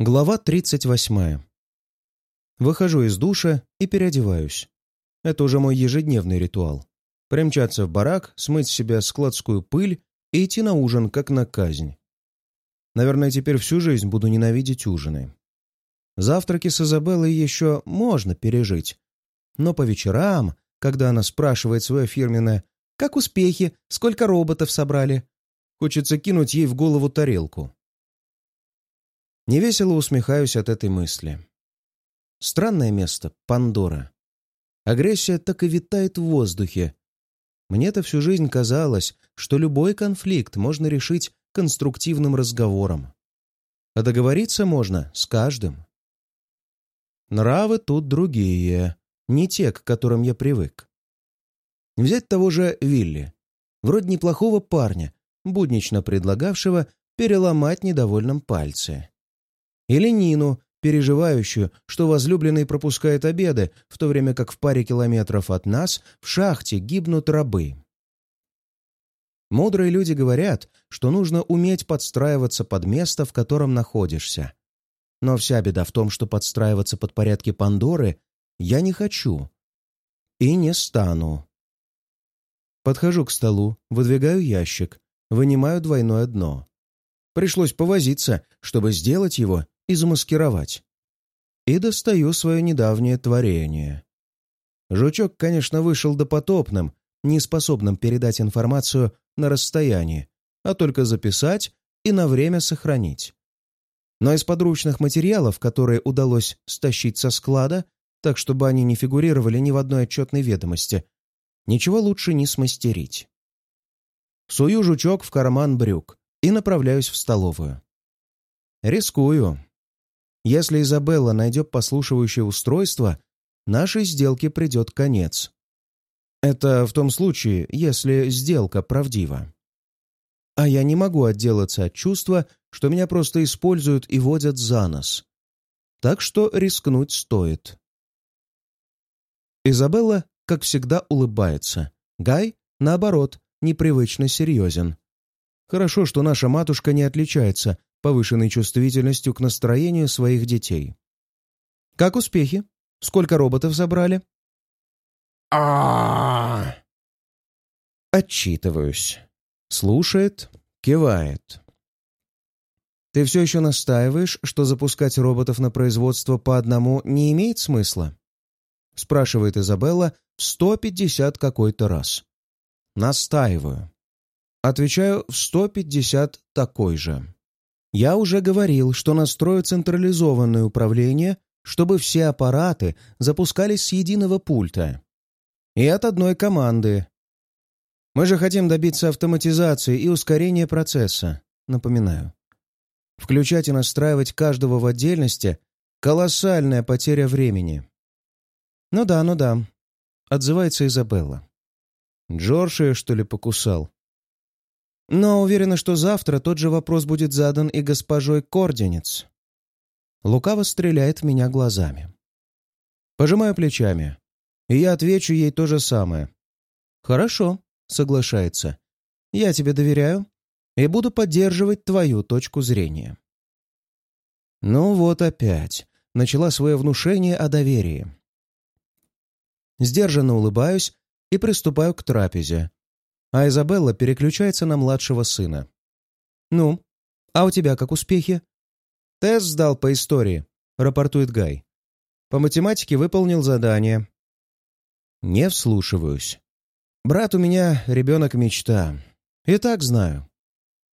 Глава 38. Выхожу из душа и переодеваюсь. Это уже мой ежедневный ритуал. Примчаться в барак, смыть с себя складскую пыль и идти на ужин, как на казнь. Наверное, теперь всю жизнь буду ненавидеть ужины. Завтраки с Изабеллой еще можно пережить. Но по вечерам, когда она спрашивает свое фирменное «Как успехи? Сколько роботов собрали?» Хочется кинуть ей в голову тарелку. Невесело усмехаюсь от этой мысли. Странное место — Пандора. Агрессия так и витает в воздухе. Мне-то всю жизнь казалось, что любой конфликт можно решить конструктивным разговором. А договориться можно с каждым. Нравы тут другие, не те, к которым я привык. Взять того же Вилли. Вроде неплохого парня, буднично предлагавшего переломать недовольным пальцы. Или Нину, переживающую, что возлюбленный пропускает обеды, в то время как в паре километров от нас в шахте гибнут рабы. Мудрые люди говорят, что нужно уметь подстраиваться под место, в котором находишься. Но вся беда в том, что подстраиваться под порядки Пандоры я не хочу. И не стану. Подхожу к столу, выдвигаю ящик, вынимаю двойное дно. Пришлось повозиться, чтобы сделать его и замаскировать. И достаю свое недавнее творение. Жучок, конечно, вышел допотопным, неспособным передать информацию на расстоянии, а только записать и на время сохранить. Но из подручных материалов, которые удалось стащить со склада, так чтобы они не фигурировали ни в одной отчетной ведомости, ничего лучше не смастерить. Сую жучок в карман брюк и направляюсь в столовую. Рискую. Если Изабелла найдет послушивающее устройство, нашей сделке придет конец. Это в том случае, если сделка правдива. А я не могу отделаться от чувства, что меня просто используют и водят за нос. Так что рискнуть стоит. Изабелла, как всегда, улыбается. Гай, наоборот, непривычно серьезен. Хорошо, что наша матушка не отличается повышенной чувствительностью к настроению своих детей. «Как успехи? Сколько роботов забрали?» а Отчитываюсь. Слушает, кивает. «Ты все еще настаиваешь, что запускать роботов на производство по одному не имеет смысла?» спрашивает Изабелла в сто пятьдесят какой-то раз. Настаиваю. Отвечаю в сто пятьдесят такой же. Я уже говорил, что настрою централизованное управление, чтобы все аппараты запускались с единого пульта. И от одной команды. Мы же хотим добиться автоматизации и ускорения процесса, напоминаю. Включать и настраивать каждого в отдельности — колоссальная потеря времени. «Ну да, ну да», — отзывается Изабелла. «Джордж ее, что ли, покусал?» Но уверена, что завтра тот же вопрос будет задан и госпожой Корденец. Лукаво стреляет в меня глазами. Пожимаю плечами, и я отвечу ей то же самое. «Хорошо», — соглашается. «Я тебе доверяю и буду поддерживать твою точку зрения». Ну вот опять. Начала свое внушение о доверии. Сдержанно улыбаюсь и приступаю к трапезе, а Изабелла переключается на младшего сына. «Ну, а у тебя как успехи?» «Тест сдал по истории», — рапортует Гай. «По математике выполнил задание». Не вслушиваюсь. «Брат у меня ребенок-мечта. И так знаю.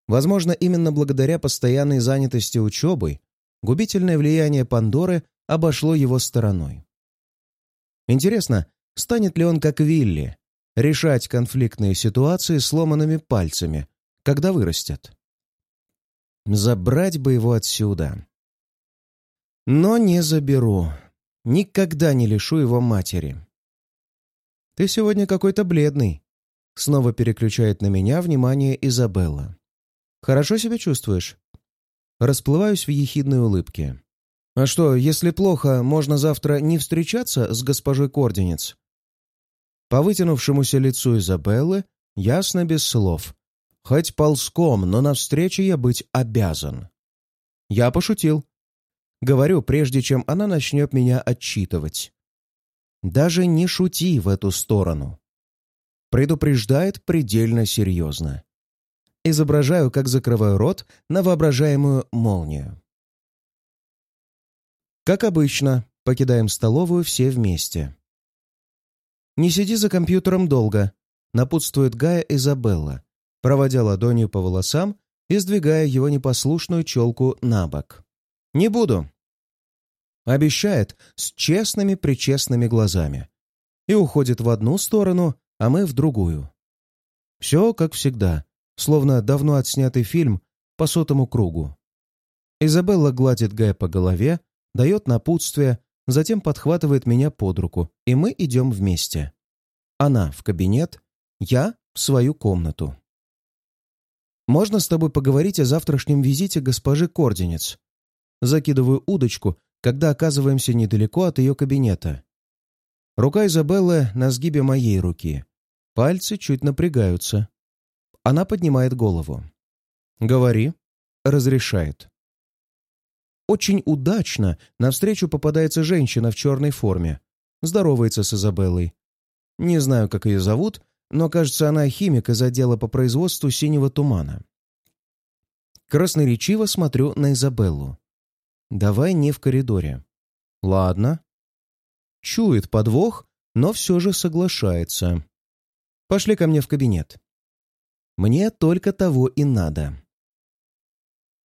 Возможно, именно благодаря постоянной занятости учебой губительное влияние Пандоры обошло его стороной. Интересно, станет ли он как Вилли, решать конфликтные ситуации сломанными пальцами, когда вырастет. Забрать бы его отсюда. Но не заберу. Никогда не лишу его матери. «Ты сегодня какой-то бледный», — снова переключает на меня внимание Изабелла. «Хорошо себя чувствуешь?» Расплываюсь в ехидной улыбке. «А что, если плохо, можно завтра не встречаться с госпожой Корденец?» По вытянувшемуся лицу Изабеллы ясно без слов. Хоть ползком, но навстречу я быть обязан. Я пошутил. Говорю, прежде чем она начнет меня отчитывать. Даже не шути в эту сторону. Предупреждает предельно серьезно. Изображаю, как закрываю рот на воображаемую молнию. Как обычно, покидаем столовую все вместе. «Не сиди за компьютером долго», — напутствует Гая Изабелла, проводя ладонью по волосам и сдвигая его непослушную челку на бок. «Не буду», — обещает с честными-причестными глазами и уходит в одну сторону, а мы в другую. Все как всегда, словно давно отснятый фильм по сотому кругу. Изабелла гладит Гая по голове, дает напутствие, затем подхватывает меня под руку, и мы идем вместе. Она в кабинет, я в свою комнату. «Можно с тобой поговорить о завтрашнем визите госпожи Корденец?» Закидываю удочку, когда оказываемся недалеко от ее кабинета. Рука Изабеллы на сгибе моей руки. Пальцы чуть напрягаются. Она поднимает голову. «Говори», — разрешает. Очень удачно навстречу попадается женщина в черной форме. Здоровается с Изабеллой. Не знаю, как ее зовут, но, кажется, она химик из отдела по производству синего тумана. Красноречиво смотрю на Изабеллу. «Давай не в коридоре». «Ладно». Чует подвох, но все же соглашается. «Пошли ко мне в кабинет». Мне только того и надо.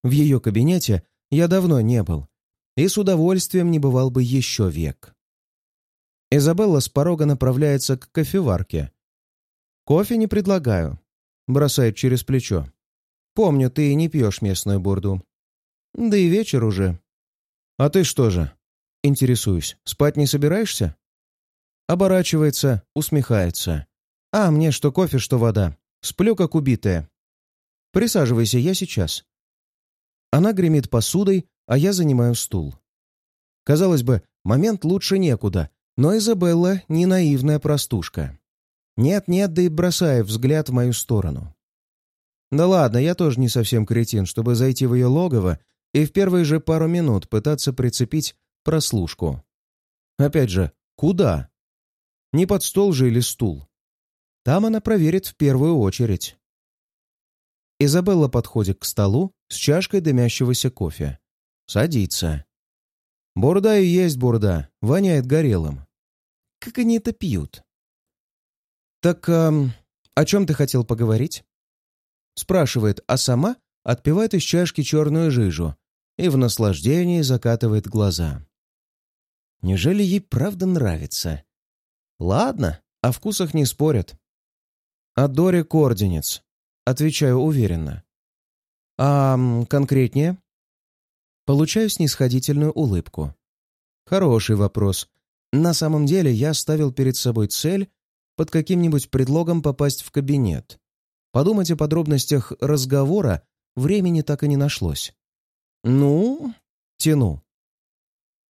В ее кабинете я давно не был и с удовольствием не бывал бы еще век. Изабелла с порога направляется к кофеварке. «Кофе не предлагаю», — бросает через плечо. «Помню, ты не пьешь местную бурду. Да и вечер уже». «А ты что же?» Интересуюсь. «Спать не собираешься?» Оборачивается, усмехается. «А, мне что кофе, что вода. Сплю, как убитая. Присаживайся, я сейчас. Она гремит посудой, а я занимаю стул. Казалось бы, момент лучше некуда, но Изабелла не наивная простушка. Нет-нет, да и бросая взгляд в мою сторону. Да ладно, я тоже не совсем кретин, чтобы зайти в ее логово и в первые же пару минут пытаться прицепить прослушку. Опять же, куда? Не под стол же или стул? Там она проверит в первую очередь. Изабелла подходит к столу с чашкой дымящегося кофе. Садится. Бурда и есть бурда, воняет горелым. Как они это пьют? «Так эм, о чем ты хотел поговорить?» Спрашивает, а сама отпивает из чашки черную жижу и в наслаждении закатывает глаза. Неужели ей правда нравится? Ладно, о вкусах не спорят. «О Доре Корденец», — отвечаю уверенно. «А конкретнее?» Получаю снисходительную улыбку. Хороший вопрос. На самом деле я ставил перед собой цель под каким-нибудь предлогом попасть в кабинет. Подумать о подробностях разговора времени так и не нашлось. Ну, тяну.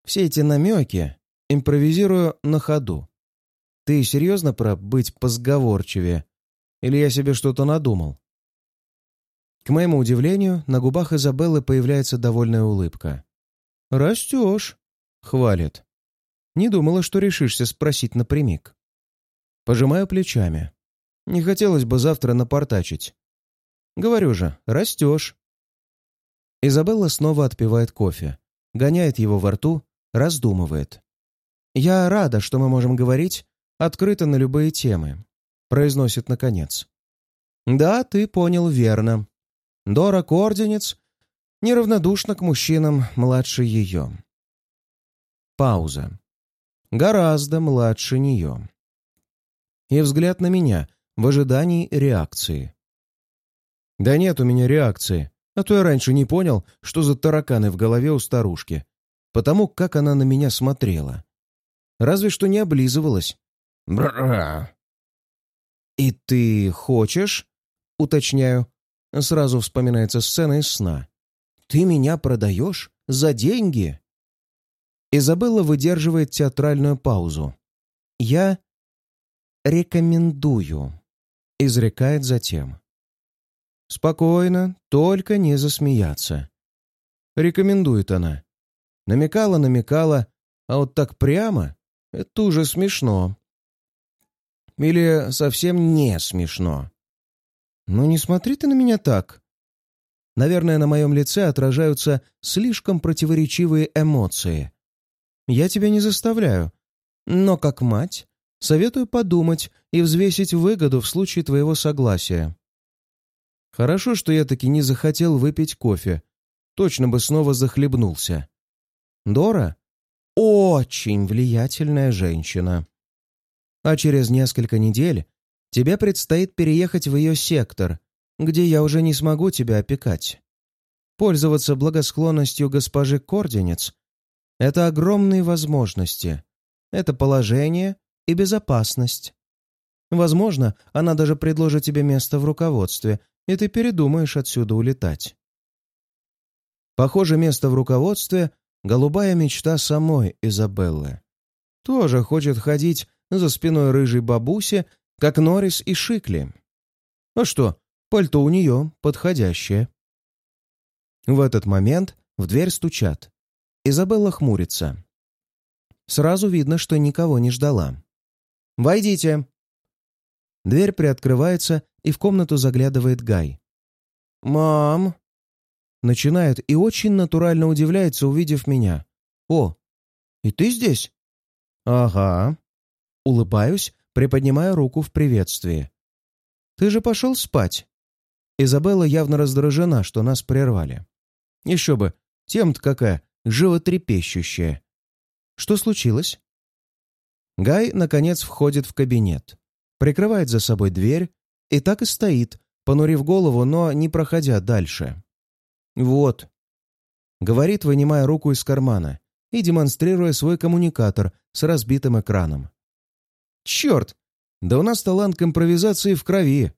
Все эти намеки импровизирую на ходу. Ты серьезно про быть позговорчивее? Или я себе что-то надумал? К моему удивлению, на губах Изабеллы появляется довольная улыбка. «Растешь», — хвалит. Не думала, что решишься спросить напрямик. Пожимаю плечами. Не хотелось бы завтра напортачить. Говорю же, растешь. Изабелла снова отпивает кофе, гоняет его во рту, раздумывает. «Я рада, что мы можем говорить открыто на любые темы произносит наконец. «Да, ты понял верно. Дора Корденец неравнодушна к мужчинам младше ее». Пауза. Гораздо младше нее. И взгляд на меня в ожидании реакции. «Да нет у меня реакции, а то я раньше не понял, что за тараканы в голове у старушки, потому как она на меня смотрела. Разве что не облизывалась. Бра! «И ты хочешь?» — уточняю. Сразу вспоминается сцена из сна. «Ты меня продаешь? За деньги?» Изабелла выдерживает театральную паузу. «Я рекомендую», — изрекает затем. «Спокойно, только не засмеяться». Рекомендует она. Намекала, намекала, а вот так прямо — это уже смешно. Или совсем не смешно. Ну не смотри ты на меня так. Наверное, на моем лице отражаются слишком противоречивые эмоции. Я тебя не заставляю, но как мать советую подумать и взвесить выгоду в случае твоего согласия. Хорошо, что я таки не захотел выпить кофе. Точно бы снова захлебнулся. Дора — очень влиятельная женщина. А через несколько недель тебе предстоит переехать в ее сектор, где я уже не смогу тебя опекать. Пользоваться благосклонностью госпожи Корденец — это огромные возможности. Это положение и безопасность. Возможно, она даже предложит тебе место в руководстве, и ты передумаешь отсюда улетать. Похоже, место в руководстве — голубая мечта самой Изабеллы. Тоже хочет ходить за спиной рыжей бабуси, как Норрис и Шикли. А что, пальто у нее подходящее. В этот момент в дверь стучат. Изабелла хмурится. Сразу видно, что никого не ждала. «Войдите!» Дверь приоткрывается, и в комнату заглядывает Гай. «Мам!» Начинает и очень натурально удивляется, увидев меня. «О, и ты здесь?» «Ага». Улыбаюсь, приподнимая руку в приветствии. «Ты же пошел спать?» Изабелла явно раздражена, что нас прервали. Еще бы, тем-то какая, животрепещущая. Что случилось? Гай, наконец, входит в кабинет, прикрывает за собой дверь и так и стоит, понурив голову, но не проходя дальше. «Вот», — говорит, вынимая руку из кармана и демонстрируя свой коммуникатор с разбитым экраном. «Черт! Да у нас талант к импровизации в крови!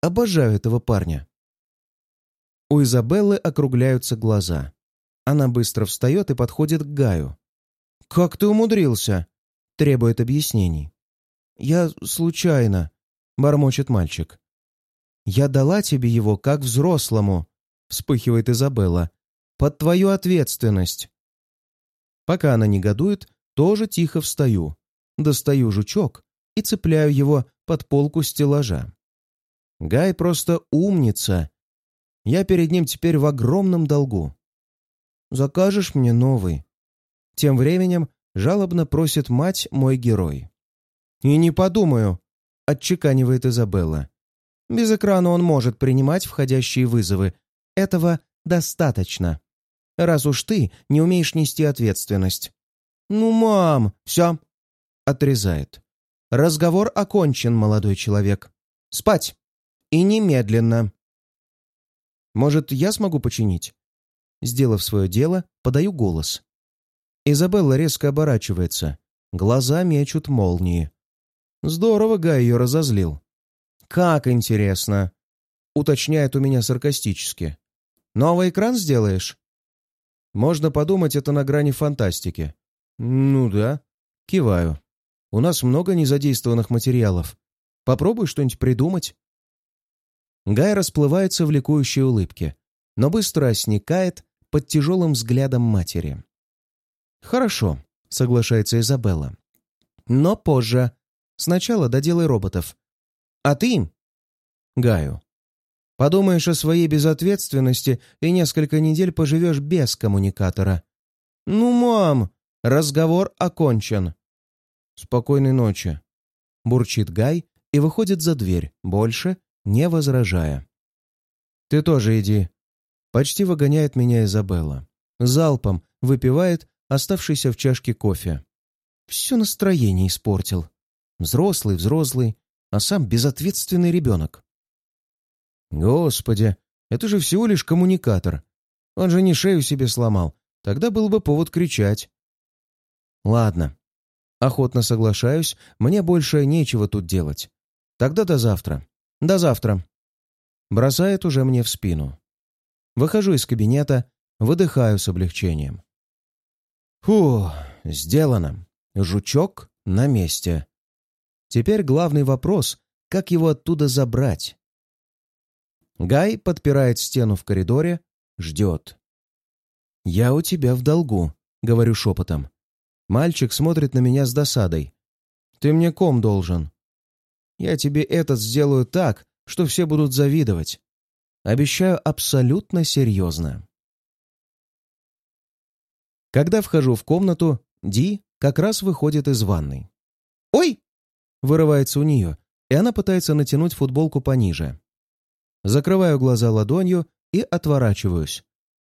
Обожаю этого парня!» У Изабеллы округляются глаза. Она быстро встает и подходит к Гаю. «Как ты умудрился?» — требует объяснений. «Я случайно», — бормочет мальчик. «Я дала тебе его как взрослому», — вспыхивает Изабелла, — «под твою ответственность». Пока она негодует, тоже тихо встаю, достаю жучок и цепляю его под полку стеллажа. Гай просто умница. Я перед ним теперь в огромном долгу. «Закажешь мне новый?» Тем временем жалобно просит мать мой герой. «И не подумаю», — отчеканивает Изабелла. «Без экрана он может принимать входящие вызовы. Этого достаточно. Раз уж ты не умеешь нести ответственность». «Ну, мам, все!» — отрезает. «Разговор окончен, молодой человек. Спать! И немедленно!» «Может, я смогу починить?» Сделав свое дело, подаю голос. Изабелла резко оборачивается. Глаза мечут молнии. Здорово Гай ее разозлил. «Как интересно!» Уточняет у меня саркастически. «Новый экран сделаешь?» Можно подумать, это на грани фантастики. «Ну да». Киваю. «У нас много незадействованных материалов. Попробуй что-нибудь придумать». Гай расплывается в ликующей улыбке, но быстро сникает под тяжелым взглядом матери. «Хорошо», — соглашается Изабелла. «Но позже. Сначала доделай роботов. А ты...» «Гаю. Подумаешь о своей безответственности и несколько недель поживешь без коммуникатора». «Ну, мам, разговор окончен». «Спокойной ночи», — бурчит Гай и выходит за дверь, больше не возражая. «Ты тоже иди». Почти выгоняет меня Изабелла. Залпом выпивает оставшийся в чашке кофе. Все настроение испортил. Взрослый, взрослый, а сам безответственный ребенок. Господи, это же всего лишь коммуникатор. Он же не шею себе сломал. Тогда был бы повод кричать. Ладно. Охотно соглашаюсь, мне больше нечего тут делать. Тогда до завтра. До завтра. Бросает уже мне в спину. Выхожу из кабинета, выдыхаю с облегчением. Фу, сделано. Жучок на месте. Теперь главный вопрос, как его оттуда забрать? Гай подпирает стену в коридоре, ждет. «Я у тебя в долгу», — говорю шепотом. Мальчик смотрит на меня с досадой. «Ты мне ком должен. Я тебе этот сделаю так, что все будут завидовать. Обещаю абсолютно серьезно». Когда вхожу в комнату, Ди как раз выходит из ванной. «Ой!» — вырывается у нее, и она пытается натянуть футболку пониже. Закрываю глаза ладонью и отворачиваюсь.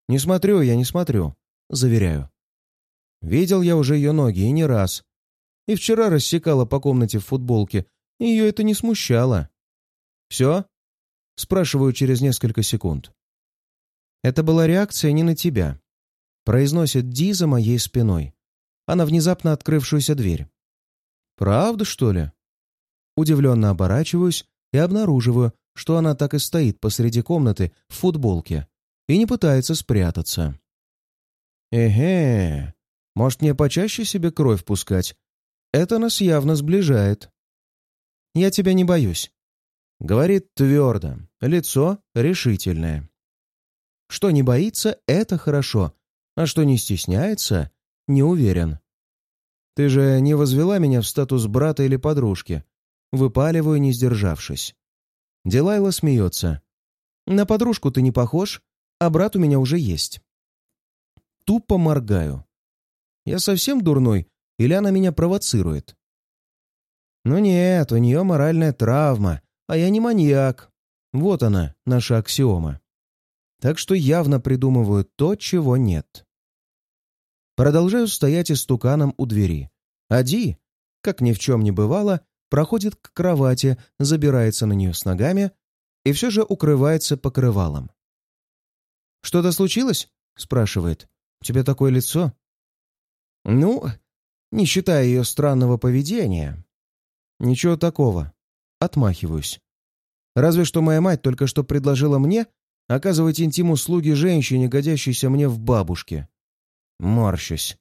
«Не смотрю, я не смотрю», — заверяю. Видел я уже ее ноги и не раз. И вчера рассекала по комнате в футболке, и ее это не смущало. «Все?» — спрашиваю через несколько секунд. «Это была реакция не на тебя», — произносит Ди за моей спиной. Она внезапно открывшуюся дверь. «Правда, что ли?» Удивленно оборачиваюсь и обнаруживаю, что она так и стоит посреди комнаты в футболке и не пытается спрятаться. «Эге, может, мне почаще себе кровь пускать? Это нас явно сближает». «Я тебя не боюсь», — говорит твердо, лицо решительное. Что не боится — это хорошо, а что не стесняется — не уверен. «Ты же не возвела меня в статус брата или подружки?» Выпаливаю, не сдержавшись. Дилайла смеется. «На подружку ты не похож, а брат у меня уже есть». Тупо моргаю. Я совсем дурной, или она меня провоцирует? Ну нет, у нее моральная травма, а я не маньяк. Вот она, наша аксиома. Так что явно придумываю то, чего нет. Продолжаю стоять истуканом у двери. Ади, как ни в чем не бывало, проходит к кровати, забирается на нее с ногами и все же укрывается покрывалом. «Что-то случилось?» — спрашивает. «У тебя такое лицо?» «Ну, не считая ее странного поведения». «Ничего такого. Отмахиваюсь. Разве что моя мать только что предложила мне оказывать интим-услуги женщине, годящейся мне в бабушке. Морщусь.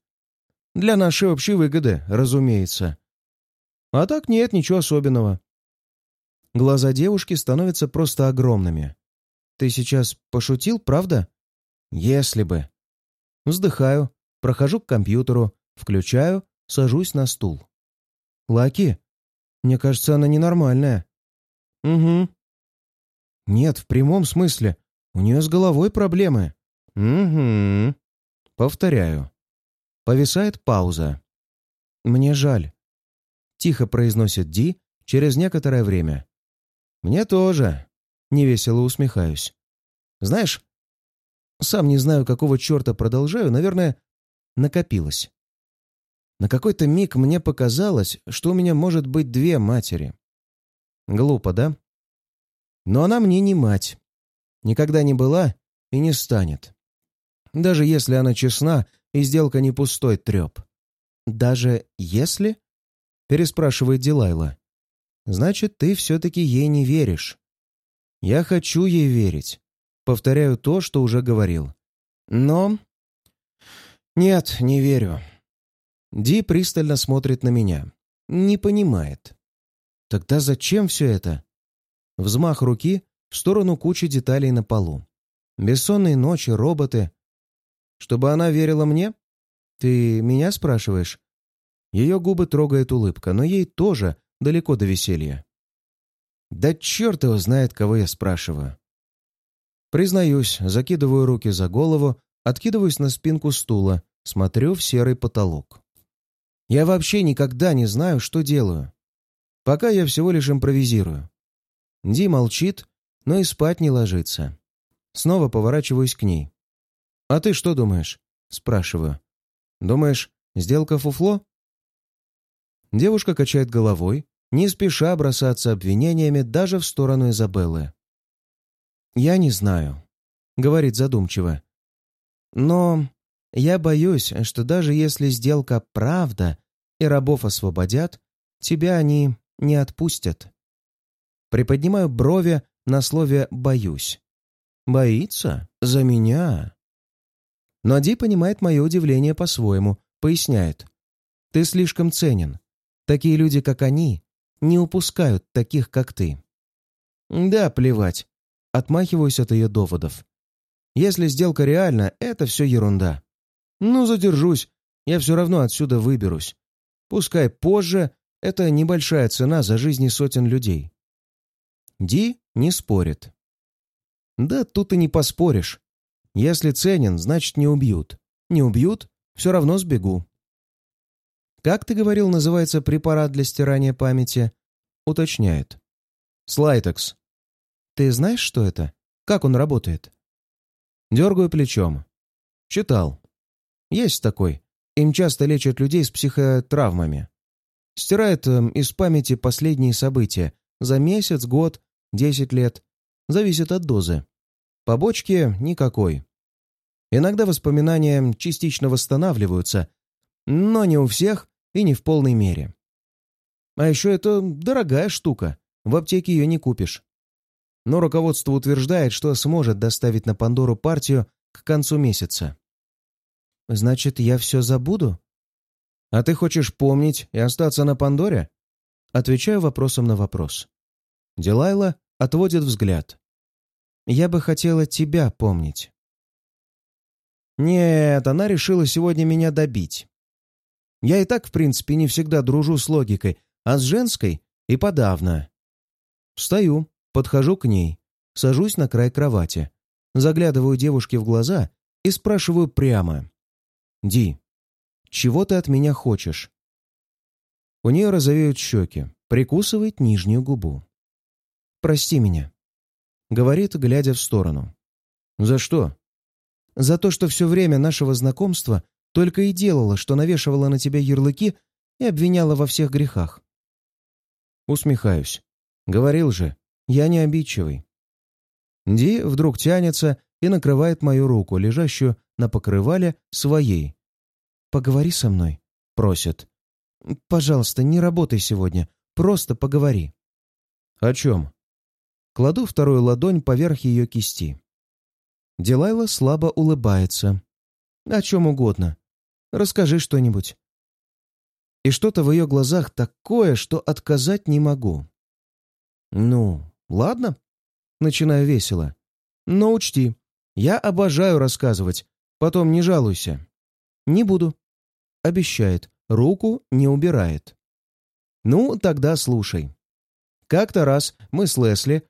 Для нашей общей выгоды, разумеется. А так нет, ничего особенного. Глаза девушки становятся просто огромными. Ты сейчас пошутил, правда? Если бы. Вздыхаю, прохожу к компьютеру, включаю, сажусь на стул. Лаки? Мне кажется, она ненормальная. Угу. Нет, в прямом смысле. У нее с головой проблемы. Угу. Повторяю. Повисает пауза. Мне жаль. Тихо произносит Ди через некоторое время. «Мне тоже», — невесело усмехаюсь. «Знаешь, сам не знаю, какого черта продолжаю, наверное, накопилось. На какой-то миг мне показалось, что у меня может быть две матери. Глупо, да? Но она мне не мать. Никогда не была и не станет. Даже если она честна, и сделка не пустой треп. Даже если? переспрашивает Дилайла. «Значит, ты все-таки ей не веришь». «Я хочу ей верить». Повторяю то, что уже говорил. «Но...» «Нет, не верю». Ди пристально смотрит на меня. Не понимает. «Тогда зачем все это?» Взмах руки в сторону кучи деталей на полу. Бессонные ночи, роботы. Чтобы она верила мне? Ты меня спрашиваешь? Ее губы трогает улыбка, но ей тоже далеко до веселья. Да черт его знает, кого я спрашиваю. Признаюсь, закидываю руки за голову, откидываюсь на спинку стула, смотрю в серый потолок. Я вообще никогда не знаю, что делаю. Пока я всего лишь импровизирую. Ди молчит, но и спать не ложится. Снова поворачиваюсь к ней. «А ты что думаешь?» — спрашиваю. «Думаешь, сделка фуфло?» Девушка качает головой, не спеша бросаться обвинениями даже в сторону Изабеллы. «Я не знаю», — говорит задумчиво. «Но я боюсь, что даже если сделка правда и рабов освободят, тебя они не отпустят». Приподнимаю брови на слове «боюсь». «Боится? За меня?» Но Ди понимает мое удивление по-своему, поясняет. «Ты слишком ценен. Такие люди, как они, не упускают таких, как ты. Да, плевать. Отмахиваюсь от ее доводов. Если сделка реальна, это все ерунда. Ну, задержусь, Я все равно отсюда выберусь. Пускай позже это небольшая цена за жизни сотен людей. Ди не спорит. Да тут и не поспоришь. Если ценен, значит не убьют. Не убьют, все равно сбегу. Как ты говорил, называется препарат для стирания памяти? Уточняет. Слайтекс. Ты знаешь, что это? Как он работает? Дергаю плечом. Читал. Есть такой. Им часто лечат людей с психотравмами. Стирает э, из памяти последние события. За месяц, год, десять лет. Зависит от дозы. Побочки никакой. Иногда воспоминания частично восстанавливаются, но не у всех и не в полной мере. А еще это дорогая штука. В аптеке ее не купишь. Но руководство утверждает, что сможет доставить на Пандору партию к концу месяца. Значит, я все забуду? А ты хочешь помнить и остаться на Пандоре? Отвечаю вопросом на вопрос. Дилайла отводит взгляд. Я бы хотела тебя помнить. Нет, она решила сегодня меня добить. Я и так, в принципе, не всегда дружу с логикой, а с женской и подавно. Встаю, подхожу к ней, сажусь на край кровати, заглядываю девушке в глаза и спрашиваю прямо. «Ди, чего ты от меня хочешь?» У нее розовеют щеки, прикусывает нижнюю губу. «Прости меня», — говорит, глядя в сторону. «За что?» «За то, что все время нашего знакомства только и делала, что навешивала на тебя ярлыки и обвиняла во всех грехах». Усмехаюсь. «Говорил же, я не обидчивый». Ди вдруг тянется и накрывает мою руку, лежащую на покрывале, своей. «Поговори со мной», — просит. «Пожалуйста, не работай сегодня. Просто поговори». «О чем?» Кладу вторую ладонь поверх ее кисти. Дилайла слабо улыбается. «О чем угодно. Расскажи что-нибудь». И что-то в ее глазах такое, что отказать не могу. «Ну, ладно», — начинаю весело. «Но учти, я обожаю рассказывать, потом не жалуйся». «Не буду», — обещает, руку не убирает. «Ну, тогда слушай. Как-то раз мы с Лесли...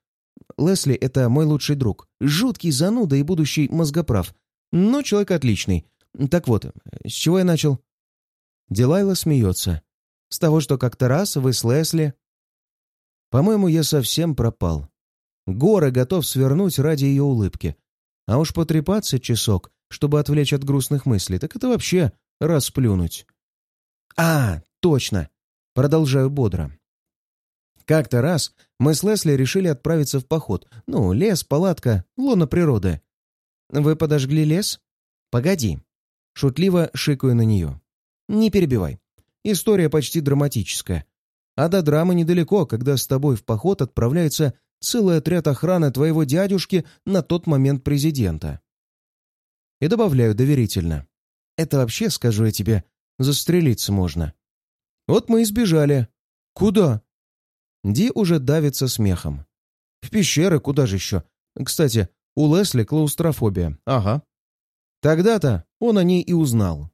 Лесли — это мой лучший друг, жуткий зануда и будущий мозгоправ, но человек отличный. Так вот, с чего я начал?» Дилайла смеется. «С того, что как-то раз вы с Лесли...» «По-моему, я совсем пропал. Горы готов свернуть ради ее улыбки. А уж потрепаться часок, чтобы отвлечь от грустных мыслей, так это вообще расплюнуть. «А, точно!» — продолжаю бодро. Как-то раз мы с Лесли решили отправиться в поход. Ну, лес, палатка, лона природы. «Вы подожгли лес?» «Погоди». Шутливо шикаю на нее. «Не перебивай. История почти драматическая. А до драмы недалеко, когда с тобой в поход отправляется целый отряд охраны твоего дядюшки на тот момент президента. И добавляю доверительно. Это вообще, скажу я тебе, застрелиться можно. Вот мы и сбежали. Куда? Ди уже давится смехом. В пещеры, куда же еще? Кстати, у Лесли клаустрофобия. Ага. Тогда-то он о ней и узнал.